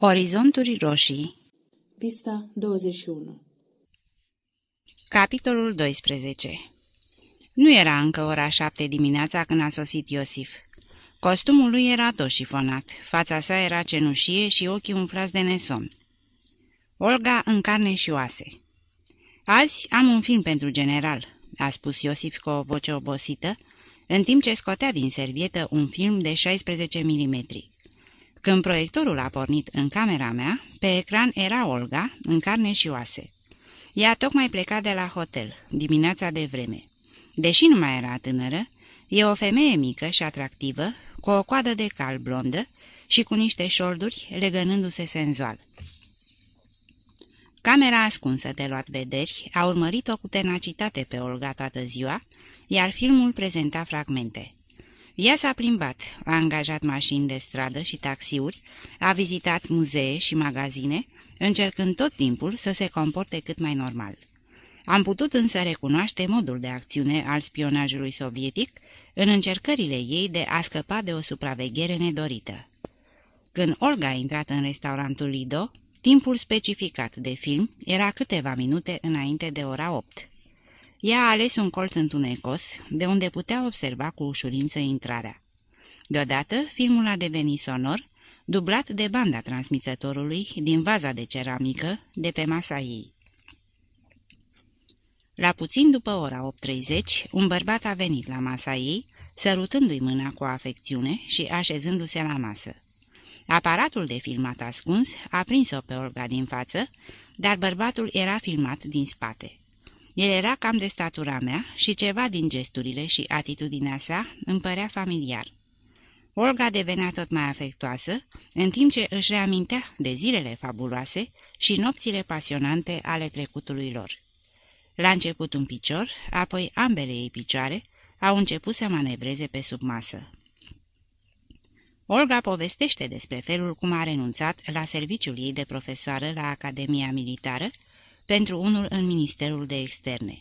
Orizonturi roșii Pista 21 Capitolul 12 Nu era încă ora șapte dimineața când a sosit Iosif. Costumul lui era tot șifonat, fața sa era cenușie și ochii umflați de nesomn. Olga în carne și oase. Azi am un film pentru general," a spus Iosif cu o voce obosită, în timp ce scotea din servietă un film de 16 milimetri. Când proiectorul a pornit în camera mea, pe ecran era Olga, în carne și oase. Ea tocmai pleca de la hotel, dimineața de vreme. Deși nu mai era tânără, e o femeie mică și atractivă, cu o coadă de cal blondă și cu niște șolduri legănându-se senzual. Camera ascunsă de luat vederi a urmărit-o cu tenacitate pe Olga toată ziua, iar filmul prezenta fragmente. Ea s-a plimbat, a angajat mașini de stradă și taxiuri, a vizitat muzee și magazine, încercând tot timpul să se comporte cât mai normal. Am putut însă recunoaște modul de acțiune al spionajului sovietic în încercările ei de a scăpa de o supraveghere nedorită. Când Olga a intrat în restaurantul Lido, timpul specificat de film era câteva minute înainte de ora 8. Ea a ales un colț întunecos, de unde putea observa cu ușurință intrarea. Deodată, filmul a devenit sonor, dublat de banda transmisătorului din vaza de ceramică de pe masa ei. La puțin după ora 8.30, un bărbat a venit la masa ei, sărutându-i mâna cu afecțiune și așezându-se la masă. Aparatul de filmat ascuns a prins-o pe Olga din față, dar bărbatul era filmat din spate. El era cam de statura mea și ceva din gesturile și atitudinea sa îmi părea familiar. Olga devenea tot mai afectoasă, în timp ce își reamintea de zilele fabuloase și nopțile pasionante ale trecutului lor. La început un picior, apoi ambele ei picioare au început să manevreze pe sub masă. Olga povestește despre felul cum a renunțat la serviciul ei de profesoară la Academia Militară pentru unul în Ministerul de Externe.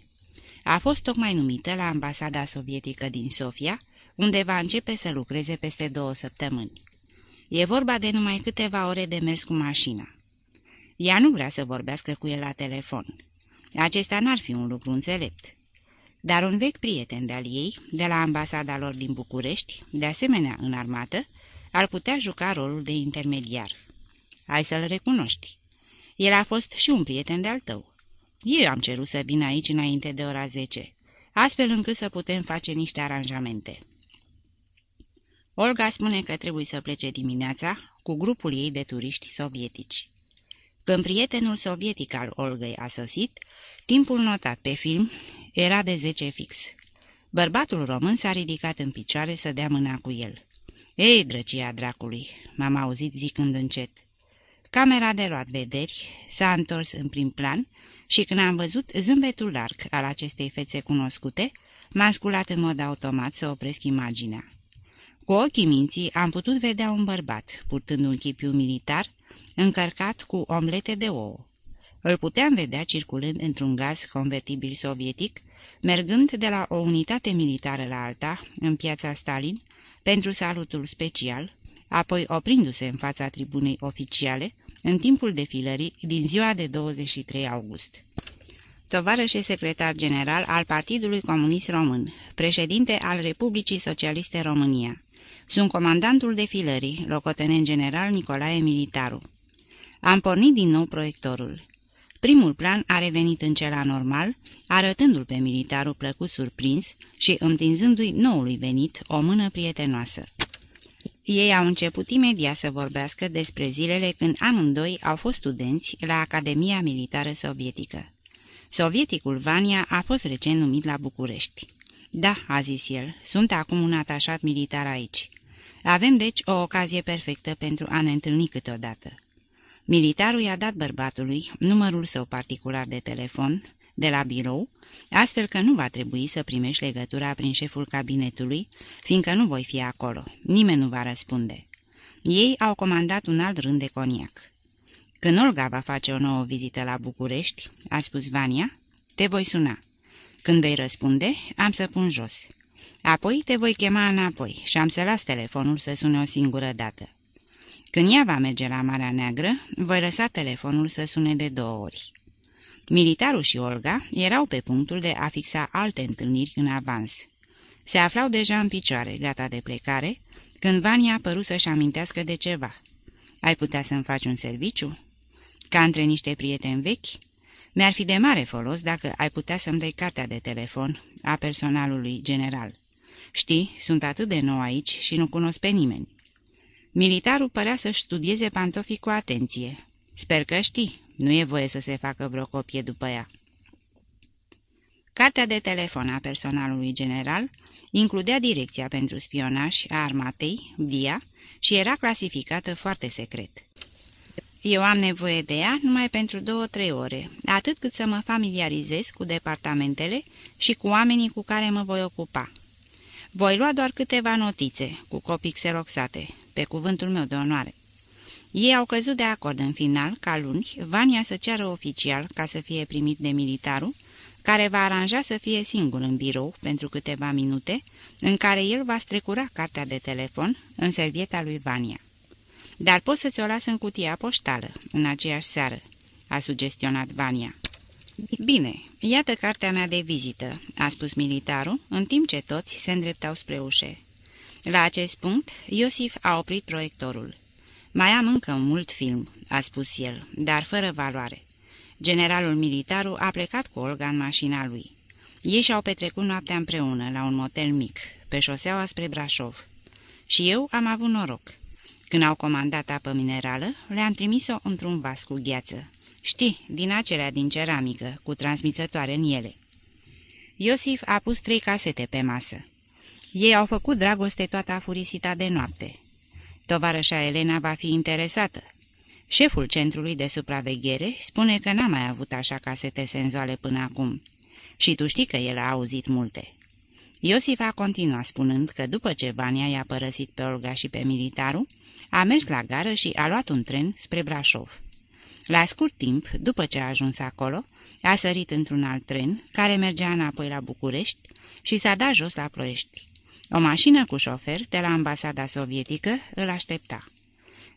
A fost tocmai numită la ambasada sovietică din Sofia, unde va începe să lucreze peste două săptămâni. E vorba de numai câteva ore de mers cu mașina. Ea nu vrea să vorbească cu el la telefon. Acesta n-ar fi un lucru înțelept. Dar un vechi prieten de-al ei, de la ambasada lor din București, de asemenea în armată, ar putea juca rolul de intermediar. Hai să-l recunoști. El a fost și un prieten de-al tău. Eu am cerut să vin aici înainte de ora 10, astfel încât să putem face niște aranjamente. Olga spune că trebuie să plece dimineața cu grupul ei de turiști sovietici. Când prietenul sovietic al Olgăi a sosit, timpul notat pe film era de 10 fix. Bărbatul român s-a ridicat în picioare să dea mâna cu el. Ei, drăcia dracului!" m-am auzit zicând încet. Camera de luat vederi s-a întors în prim plan și când am văzut zâmbetul larg al acestei fețe cunoscute, m-a sculat în mod automat să opresc imaginea. Cu ochii minții am putut vedea un bărbat, purtând un chipiu militar, încărcat cu omlete de ouă. Îl puteam vedea circulând într-un gaz convertibil sovietic, mergând de la o unitate militară la alta, în piața Stalin, pentru salutul special, apoi oprindu-se în fața tribunei oficiale, în timpul defilării din ziua de 23 august. Tovarășe secretar general al Partidului Comunist Român, președinte al Republicii Socialiste România. Sunt comandantul defilării, locotenent general Nicolae Militaru. Am pornit din nou proiectorul. Primul plan a revenit în cel anormal, arătându-l pe militarul plăcut surprins și întinzându-i noului venit o mână prietenoasă. Ei au început imediat să vorbească despre zilele când amândoi au fost studenți la Academia Militară Sovietică. Sovieticul Vania a fost recent numit la București. Da, a zis el, sunt acum un atașat militar aici. Avem deci o ocazie perfectă pentru a ne întâlni câteodată. Militarul i-a dat bărbatului numărul său particular de telefon de la birou, astfel că nu va trebui să primești legătura prin șeful cabinetului, fiindcă nu voi fi acolo. Nimeni nu va răspunde. Ei au comandat un alt rând de coniac. Când Olga va face o nouă vizită la București, a spus Vania, te voi suna. Când vei răspunde, am să pun jos. Apoi te voi chema înapoi și am să las telefonul să sune o singură dată. Când ea va merge la Marea Neagră, voi lăsa telefonul să sune de două ori. Militarul și Olga erau pe punctul de a fixa alte întâlniri în avans. Se aflau deja în picioare, gata de plecare, când Vania a părut să-și amintească de ceva. Ai putea să-mi faci un serviciu?" Ca între niște prieteni vechi?" Mi-ar fi de mare folos dacă ai putea să-mi dai cartea de telefon a personalului general. Știi, sunt atât de nou aici și nu cunosc pe nimeni." Militarul părea să-și studieze pantofii cu atenție. Sper că știi, nu e voie să se facă vreo copie după ea. Cartea de telefon a personalului general includea direcția pentru spionaj a armatei, DIA, și era clasificată foarte secret. Eu am nevoie de ea numai pentru două-trei ore, atât cât să mă familiarizez cu departamentele și cu oamenii cu care mă voi ocupa. Voi lua doar câteva notițe, cu copii xeroxate, pe cuvântul meu de onoare. Ei au căzut de acord în final ca luni Vania să ceară oficial ca să fie primit de militarul, care va aranja să fie singur în birou pentru câteva minute, în care el va strecura cartea de telefon în servieta lui Vania. Dar pot să ți-o las în cutia poștală, în aceeași seară," a sugestionat Vania. Bine, iată cartea mea de vizită," a spus militarul, în timp ce toți se îndreptau spre ușe. La acest punct, Iosif a oprit proiectorul. Mai am încă un mult film," a spus el, dar fără valoare. Generalul militaru a plecat cu Olga în mașina lui. Ei și-au petrecut noaptea împreună la un motel mic, pe șoseaua spre Brașov. Și eu am avut noroc. Când au comandat apă minerală, le-am trimis-o într-un vas cu gheață. Știi, din acelea din ceramică, cu transmițătoare în ele. Iosif a pus trei casete pe masă. Ei au făcut dragoste toată afurisita de noapte. Tovarășa Elena va fi interesată. Șeful centrului de supraveghere spune că n-a mai avut așa casete senzoale până acum. Și tu știi că el a auzit multe. Iosif a continuat spunând că după ce Vania i-a părăsit pe Olga și pe militarul, a mers la gară și a luat un tren spre Brașov. La scurt timp, după ce a ajuns acolo, a sărit într-un alt tren, care mergea înapoi la București, și s-a dat jos la Ploiești. O mașină cu șofer de la ambasada sovietică îl aștepta.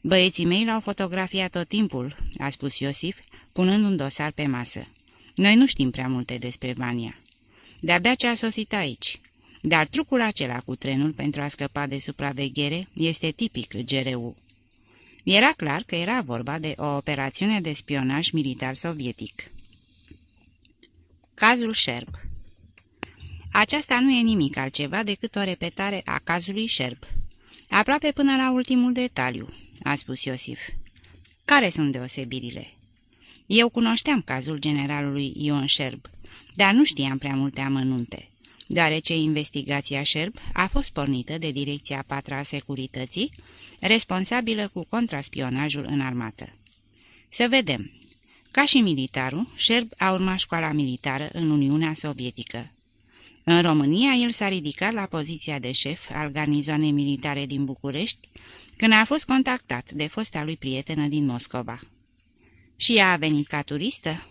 Băieții mei l-au fotografiat tot timpul," a spus Iosif, punând un dosar pe masă. Noi nu știm prea multe despre Vania. De-abia ce a sosit aici. Dar trucul acela cu trenul pentru a scăpa de supraveghere este tipic GRU. Era clar că era vorba de o operațiune de spionaj militar sovietic. Cazul Sherb Aceasta nu e nimic altceva decât o repetare a cazului Sherb. Aproape până la ultimul detaliu, a spus Iosif. Care sunt deosebirile? Eu cunoșteam cazul generalului Ion Sherb, dar nu știam prea multe amănunte deoarece investigația Sherb a fost pornită de Direcția Patra a Securității, responsabilă cu contraspionajul în armată. Să vedem. Ca și militarul, Sherb a urmat școala militară în Uniunea Sovietică. În România, el s-a ridicat la poziția de șef al garnizoanei militare din București, când a fost contactat de fosta lui prietenă din Moscova. Și ea a venit ca turistă?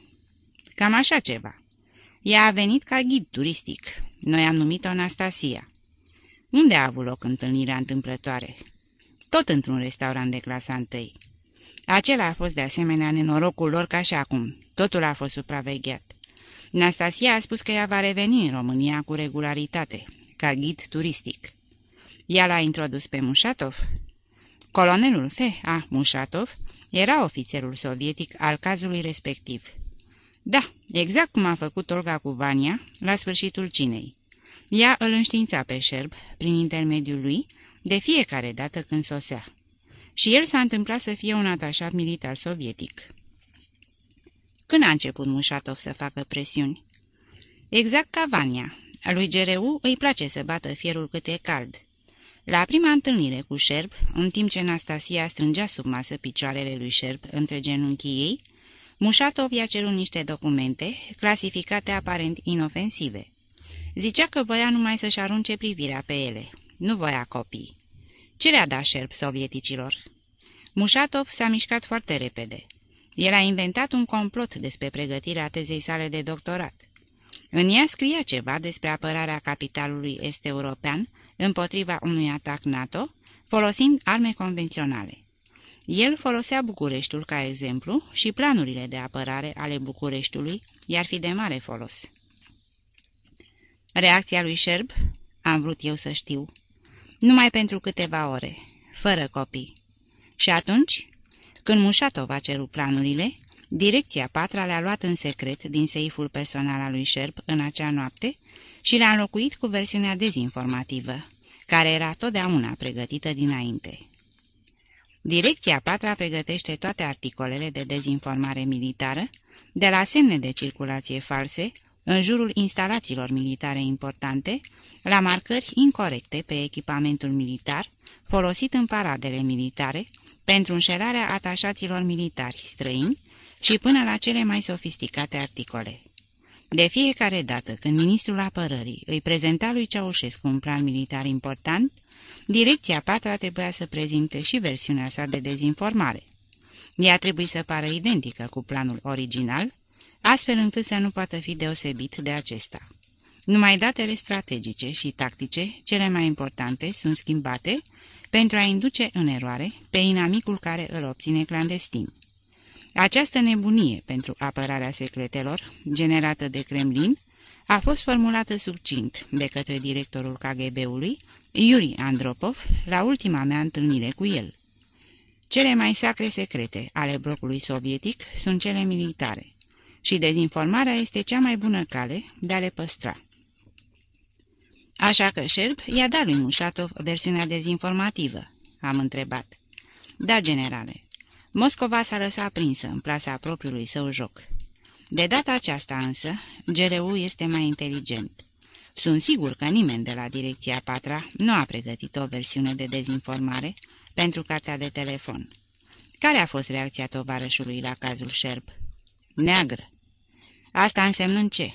Cam așa ceva. Ea a venit ca ghid turistic. Noi am numit-o Anastasia. Unde a avut loc întâlnirea întâmplătoare? Tot într-un restaurant de clasa întâi. Acela a fost de asemenea nenorocul lor ca și acum. Totul a fost supravegheat. Anastasia a spus că ea va reveni în România cu regularitate, ca ghid turistic. Ea l-a introdus pe Mușatov. Colonelul F. A. Mușatov era ofițerul sovietic al cazului respectiv. Da, exact cum a făcut Olga cu Vania la sfârșitul cinei. Ea îl înștiința pe șerb, prin intermediul lui, de fiecare dată când sosea. Și el s-a întâmplat să fie un atașat militar sovietic. Când a început Mușatov să facă presiuni? Exact ca Vania. Lui Gereu îi place să bată fierul cât e cald. La prima întâlnire cu Șerb, în timp ce Anastasia strângea sub masă picioarele lui Șerb între genunchii ei, Mușatov i-a cerut niște documente, clasificate aparent inofensive. Zicea că voia numai să-și arunce privirea pe ele. Nu voia copii. Ce le-a dat șerp sovieticilor? Mușatov s-a mișcat foarte repede. El a inventat un complot despre pregătirea tezei sale de doctorat. În ea scria ceva despre apărarea capitalului est-european împotriva unui atac NATO, folosind arme convenționale. El folosea Bucureștiul ca exemplu și planurile de apărare ale Bucureștiului i-ar fi de mare folos. Reacția lui Șerb? Am vrut eu să știu. Numai pentru câteva ore, fără copii. Și atunci, când Mușatov a cerut planurile, direcția patra le-a luat în secret din seiful personal al lui Șerb în acea noapte și le-a înlocuit cu versiunea dezinformativă, care era totdeauna pregătită dinainte. Direcția patra pregătește toate articolele de dezinformare militară, de la semne de circulație false, în jurul instalațiilor militare importante, la marcări incorrecte pe echipamentul militar, folosit în paradele militare, pentru înșelarea atașaților militari străini și până la cele mai sofisticate articole. De fiecare dată când ministrul apărării îi prezenta lui Ceaușescu un plan militar important, direcția patra trebuia să prezinte și versiunea sa de dezinformare. Ea trebuie să pară identică cu planul original, astfel încât să nu poată fi deosebit de acesta. Numai datele strategice și tactice, cele mai importante, sunt schimbate pentru a induce în eroare pe inamicul care îl obține clandestin. Această nebunie pentru apărarea secretelor, generată de Kremlin, a fost formulată succint de către directorul KGB-ului, Yuri Andropov, la ultima mea întâlnire cu el. Cele mai sacre secrete ale blocului sovietic sunt cele militare și dezinformarea este cea mai bună cale de a le păstra. Așa că Șerb i-a dat lui Mușatov versiunea dezinformativă, am întrebat. Da, generale. Moscova s-a lăsat prinsă în plasa propriului său joc. De data aceasta însă, GRU este mai inteligent. Sunt sigur că nimeni de la Direcția Patra nu a pregătit o versiune de dezinformare pentru cartea de telefon. Care a fost reacția tovarășului la cazul Șerb? Neagră. Asta însemnând ce?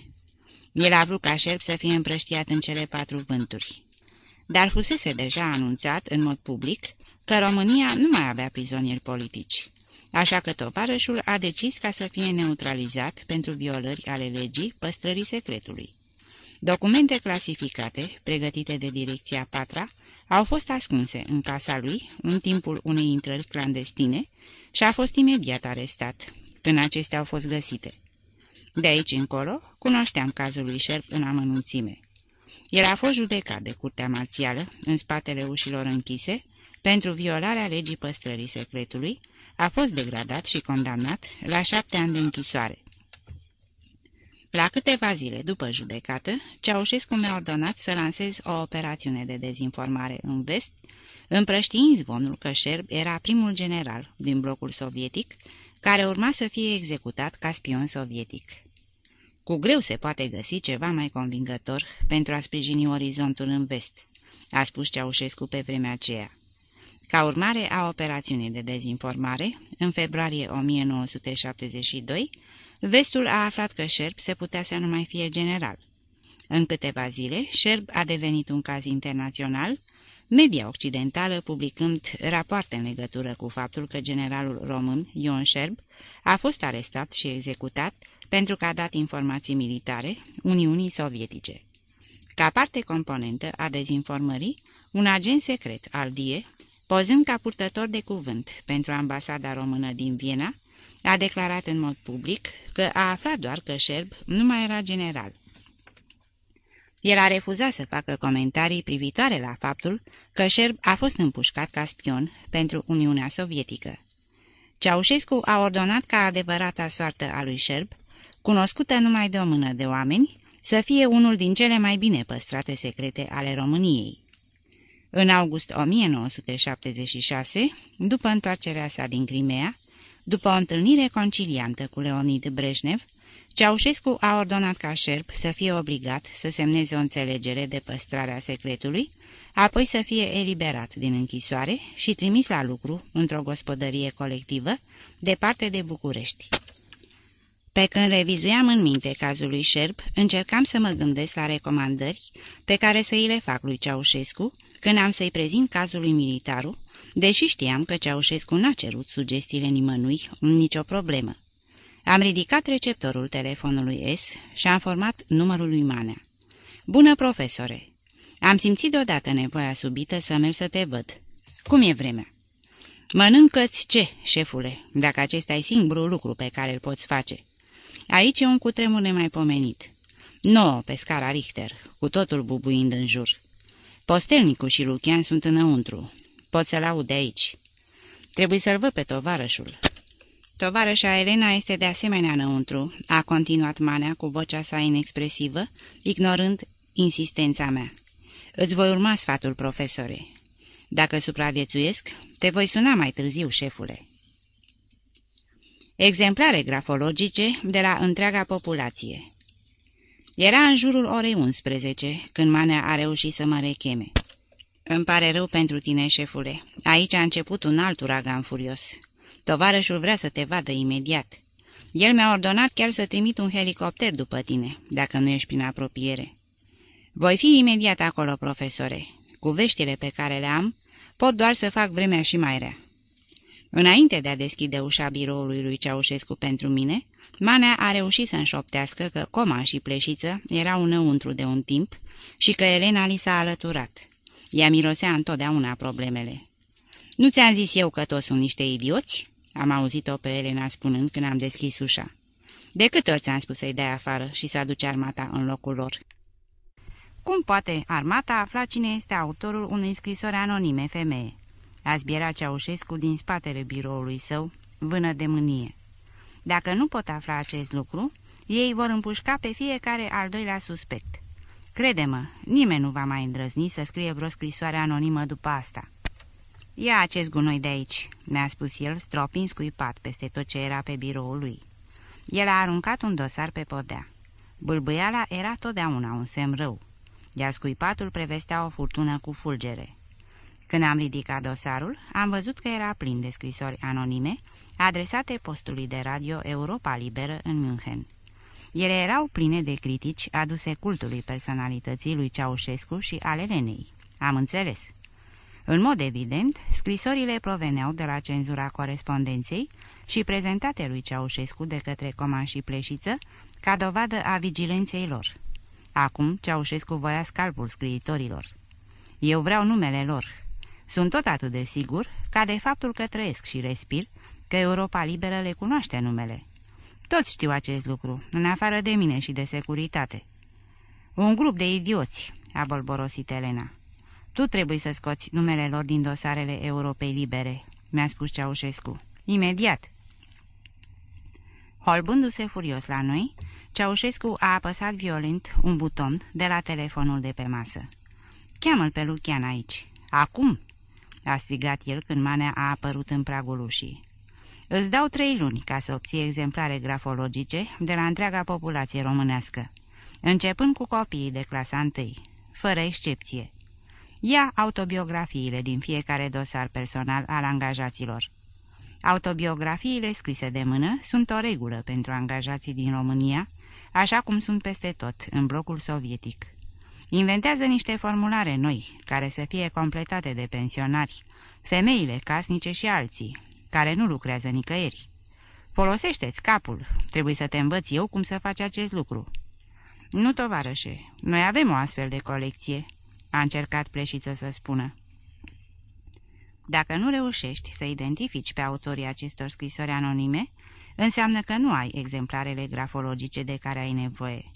El a vrut ca Șerb să fie împrăștiat în cele patru vânturi. Dar fusese deja anunțat în mod public că România nu mai avea prizonieri politici. Așa că tovarășul a decis ca să fie neutralizat pentru violări ale legii păstrării secretului. Documente clasificate, pregătite de Direcția Patra, au fost ascunse în casa lui în timpul unei intrări clandestine și a fost imediat arestat, când acestea au fost găsite. De aici încolo, cunoșteam cazul lui Șerp în amănunțime. El a fost judecat de curtea marțială, în spatele ușilor închise, pentru violarea legii păstrării secretului, a fost degradat și condamnat la șapte ani de închisoare. La câteva zile după judecată, Ceaușescu mi-a ordonat să lansez o operațiune de dezinformare în vest, împrăștiind zvonul că Șerb era primul general din blocul sovietic, care urma să fie executat ca spion sovietic. Cu greu se poate găsi ceva mai convingător pentru a sprijini orizontul în vest, a spus Ceaușescu pe vremea aceea. Ca urmare a operațiunii de dezinformare, în februarie 1972, vestul a aflat că Șerb se putea să nu mai fie general. În câteva zile, Șerb a devenit un caz internațional, media occidentală publicând rapoarte în legătură cu faptul că generalul român Ion Șerb a fost arestat și executat pentru că a dat informații militare Uniunii Sovietice. Ca parte componentă a dezinformării, un agent secret al DIE Pozând ca purtător de cuvânt pentru ambasada română din Viena, a declarat în mod public că a aflat doar că Șerb nu mai era general. El a refuzat să facă comentarii privitoare la faptul că Șerb a fost împușcat ca spion pentru Uniunea Sovietică. Ceaușescu a ordonat ca adevărata soartă a lui Șerb, cunoscută numai de o mână de oameni, să fie unul din cele mai bine păstrate secrete ale României. În august 1976, după întoarcerea sa din Crimea, după o întâlnire conciliantă cu Leonid Brejnev, Ceaușescu a ordonat ca Șerp să fie obligat să semneze o înțelegere de păstrare a secretului, apoi să fie eliberat din închisoare și trimis la lucru într-o gospodărie colectivă, departe de București. Pe când revizuiam în minte cazul lui Șerp, încercam să mă gândesc la recomandări pe care să îi le fac lui Ceaușescu când am să-i prezint cazul lui Militaru, deși știam că Ceaușescu n-a cerut sugestiile nimănui nicio problemă. Am ridicat receptorul telefonului S și am format numărul lui Manea. Bună, profesore! Am simțit deodată nevoia subită să merg să te văd. Cum e vremea? Mănâncă-ți ce, șefule, dacă acesta e singurul lucru pe care îl poți face? Aici e un cutremur nemaipomenit. Nouă pe scara Richter, cu totul bubuind în jur. Postelnicul și Lucian sunt înăuntru. Pot să-l aud de aici. Trebuie să-l văd pe tovarășul. Tovarășa Elena este de asemenea înăuntru, a continuat Manea cu vocea sa inexpresivă, ignorând insistența mea. Îți voi urma sfatul, profesore. Dacă supraviețuiesc, te voi suna mai târziu, șefule. Exemplare grafologice de la întreaga populație Era în jurul orei 11, când Manea a reușit să mă recheme. Îmi pare rău pentru tine, șefule. Aici a început un alt uragan furios. Tovarășul vrea să te vadă imediat. El mi-a ordonat chiar să trimit un helicopter după tine, dacă nu ești prin apropiere. Voi fi imediat acolo, profesore. Cu veștile pe care le am, pot doar să fac vremea și mai rea. Înainte de a deschide ușa biroului lui Ceaușescu pentru mine, Manea a reușit să înșoptească că Coma și Pleșiță erau înăuntru de un timp și că Elena li s-a alăturat. Ea mirosea întotdeauna problemele. Nu ți-am zis eu că toți sunt niște idioți?" Am auzit-o pe Elena spunând când am deschis ușa. De câte ori ți-am spus să-i dai afară și să aduci armata în locul lor?" Cum poate armata afla cine este autorul unei scrisori anonime femeie? A zbiera Ceaușescu din spatele biroului său, vână de mânie. Dacă nu pot afla acest lucru, ei vor împușca pe fiecare al doilea suspect. Crede-mă, nimeni nu va mai îndrăzni să scrie vreo scrisoare anonimă după asta. Ia acest gunoi de aici," mi-a spus el, stropind scuipat peste tot ce era pe biroul lui. El a aruncat un dosar pe podea. Bâlbâiala era totdeauna un semn rău, iar scuipatul prevestea o furtună cu fulgere. Când am ridicat dosarul, am văzut că era plin de scrisori anonime adresate postului de radio Europa Liberă în München. Ele erau pline de critici aduse cultului personalității lui Ceaușescu și ale Lenei. Am înțeles. În mod evident, scrisorile proveneau de la cenzura corespondenței și prezentate lui Ceaușescu de către Coma și Pleșiță ca dovadă a vigilenței lor. Acum Ceaușescu voia scalpul scriitorilor. Eu vreau numele lor. Sunt tot atât de sigur ca de faptul că trăiesc și respir, că Europa Liberă le cunoaște numele. Toți știu acest lucru, în afară de mine și de securitate. Un grup de idioți, a bolborosit Elena. Tu trebuie să scoți numele lor din dosarele Europei Libere, mi-a spus Ceaușescu. Imediat. Holbându-se furios la noi, Ceaușescu a apăsat violent un buton de la telefonul de pe masă. Cheamă-l pe Lucian aici. Acum!" A strigat el când manea a apărut în pragul ușii. Îți dau trei luni ca să obții exemplare grafologice de la întreaga populație românească, începând cu copiii de clasa întâi, fără excepție. Ia autobiografiile din fiecare dosar personal al angajaților. Autobiografiile scrise de mână sunt o regulă pentru angajații din România, așa cum sunt peste tot, în blocul sovietic. Inventează niște formulare noi, care să fie completate de pensionari, femeile casnice și alții, care nu lucrează nicăieri. Folosește-ți capul, trebuie să te învăț eu cum să faci acest lucru. Nu, tovarășe, noi avem o astfel de colecție, a încercat pleșiță să spună. Dacă nu reușești să identifici pe autorii acestor scrisori anonime, înseamnă că nu ai exemplarele grafologice de care ai nevoie.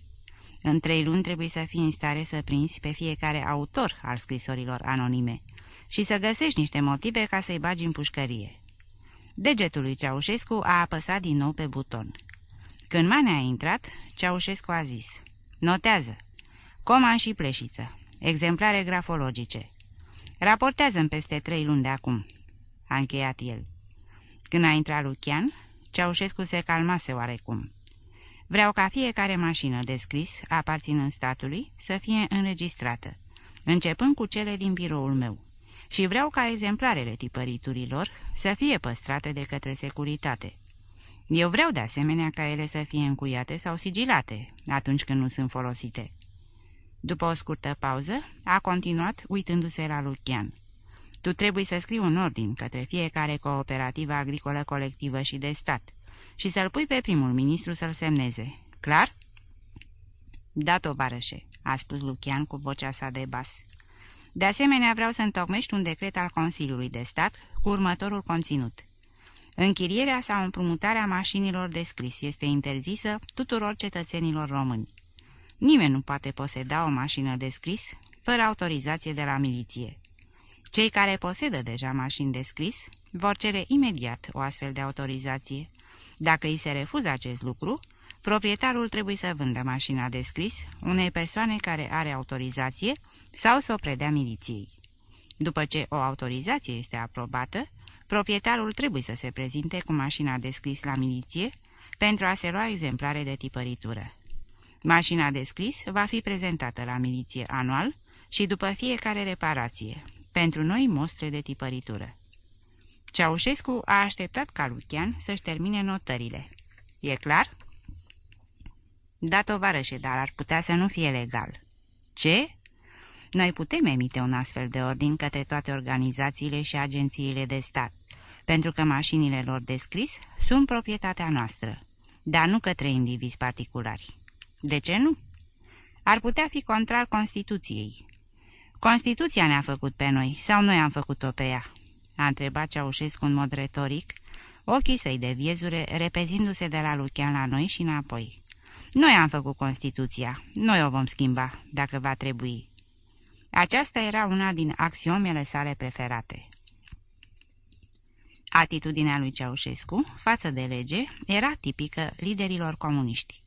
În trei luni trebuie să fii în stare să prinzi pe fiecare autor al scrisorilor anonime și să găsești niște motive ca să-i bagi în pușcărie. Degetul lui Ceaușescu a apăsat din nou pe buton. Când Manea a intrat, Ceaușescu a zis, Notează, Coman și Pleșiță, exemplare grafologice. Raportează-mi peste trei luni de acum, a încheiat el. Când a intrat Lucian, Ceaușescu se calmase oarecum. Vreau ca fiecare mașină de scris, aparținând statului, să fie înregistrată, începând cu cele din biroul meu. Și vreau ca exemplarele tipăriturilor să fie păstrate de către securitate. Eu vreau de asemenea ca ele să fie încuiate sau sigilate atunci când nu sunt folosite. După o scurtă pauză, a continuat uitându-se la Lucian. Tu trebuie să scrii un ordin către fiecare cooperativă agricolă colectivă și de stat și să-l pui pe primul ministru să-l semneze. Clar? Da, tovarășe, a spus Lucian cu vocea sa de bas. De asemenea, vreau să întocmești un decret al Consiliului de Stat cu următorul conținut. Închirierea sau împrumutarea mașinilor de scris este interzisă tuturor cetățenilor români. Nimeni nu poate poseda o mașină de scris fără autorizație de la miliție. Cei care posedă deja mașini de scris vor cere imediat o astfel de autorizație. Dacă îi se refuză acest lucru, proprietarul trebuie să vândă mașina de scris unei persoane care are autorizație sau să o predea miliției. După ce o autorizație este aprobată, proprietarul trebuie să se prezinte cu mașina de scris la miliție pentru a se lua exemplare de tipăritură. Mașina de scris va fi prezentată la miliție anual și după fiecare reparație, pentru noi mostre de tipăritură. Ceaușescu a așteptat ca Lucian să-și termine notările. E clar? Da, tovarășe, dar ar putea să nu fie legal. Ce? Noi putem emite un astfel de ordin către toate organizațiile și agențiile de stat, pentru că mașinile lor de scris sunt proprietatea noastră, dar nu către indivizi particulari. De ce nu? Ar putea fi contrar Constituției. Constituția ne-a făcut pe noi, sau noi am făcut-o pe ea? A întrebat Ceaușescu în mod retoric, ochii săi de viezure repezindu-se de la Lucian la noi și înapoi. Noi am făcut Constituția, noi o vom schimba, dacă va trebui. Aceasta era una din axiomele sale preferate. Atitudinea lui Ceaușescu față de lege era tipică liderilor comuniști.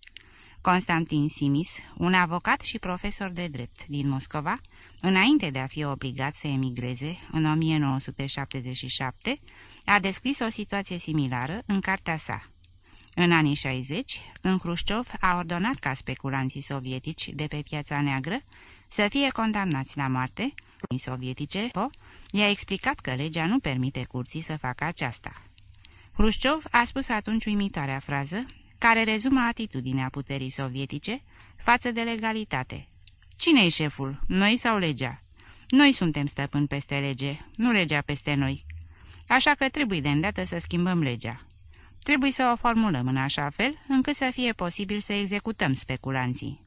Constantin Simis, un avocat și profesor de drept din Moscova, înainte de a fi obligat să emigreze în 1977, a descris o situație similară în cartea sa. În anii 60, când Khrushchev a ordonat ca speculanții sovietici de pe piața neagră să fie condamnați la moarte, sovietice, i-a explicat că legea nu permite curții să facă aceasta. Khrushchev a spus atunci uimitoarea frază, care rezumă atitudinea puterii sovietice față de legalitate. Cine-i șeful, noi sau legea? Noi suntem stăpâni peste lege, nu legea peste noi. Așa că trebuie de îndată să schimbăm legea. Trebuie să o formulăm în așa fel încât să fie posibil să executăm speculanții.